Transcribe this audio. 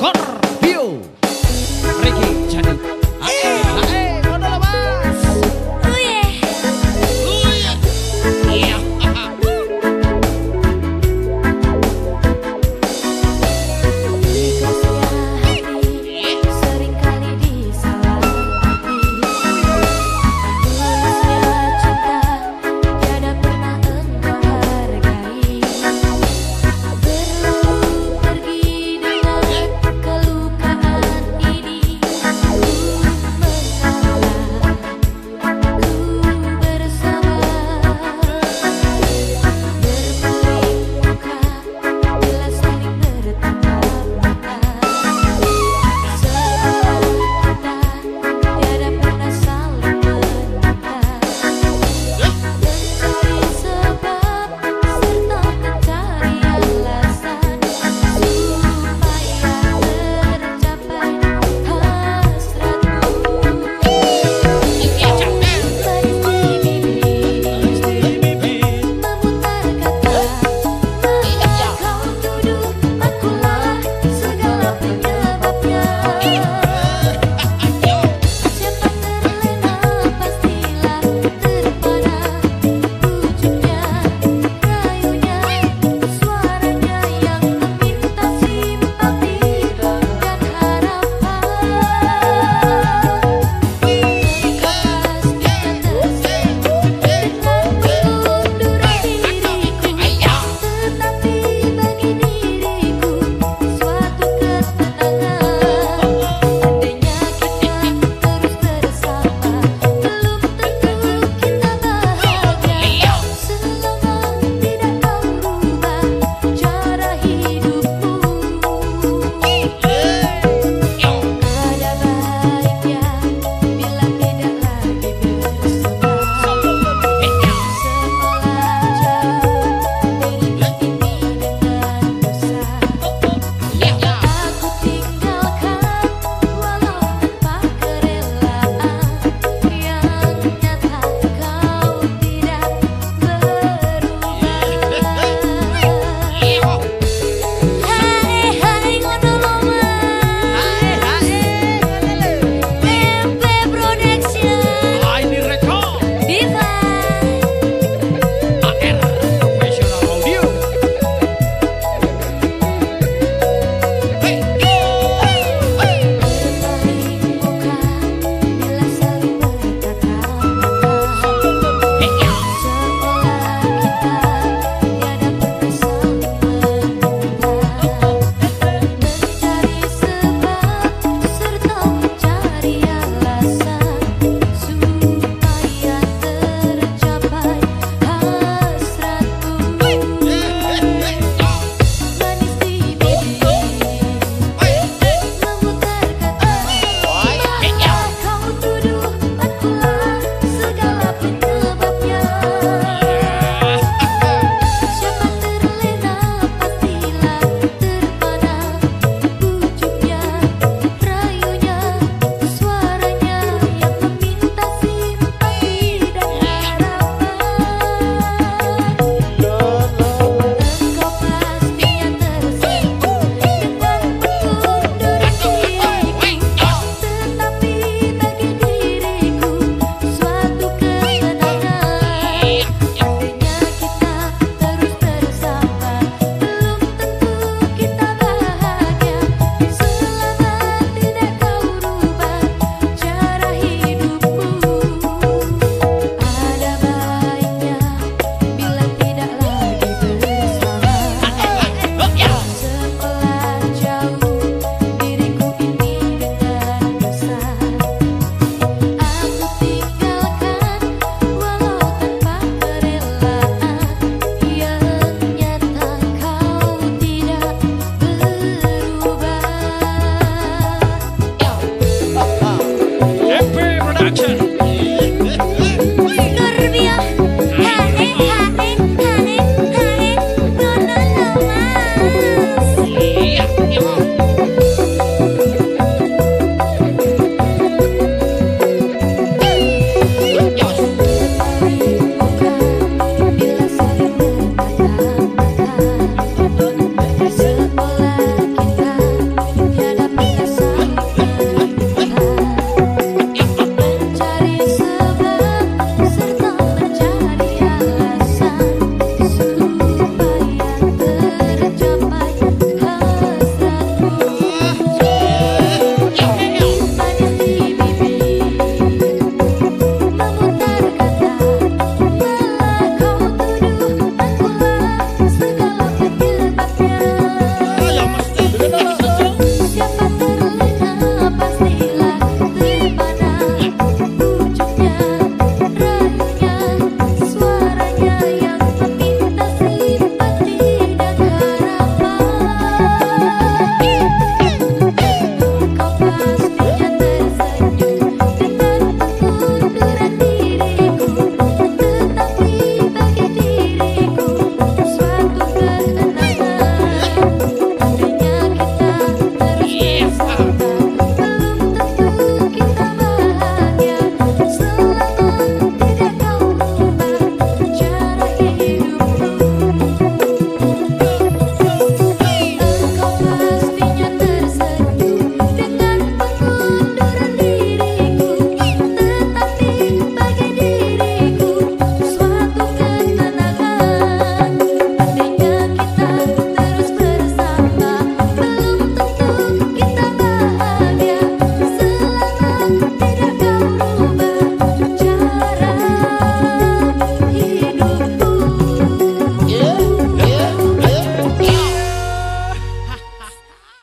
Scorpio. Ricky Jadi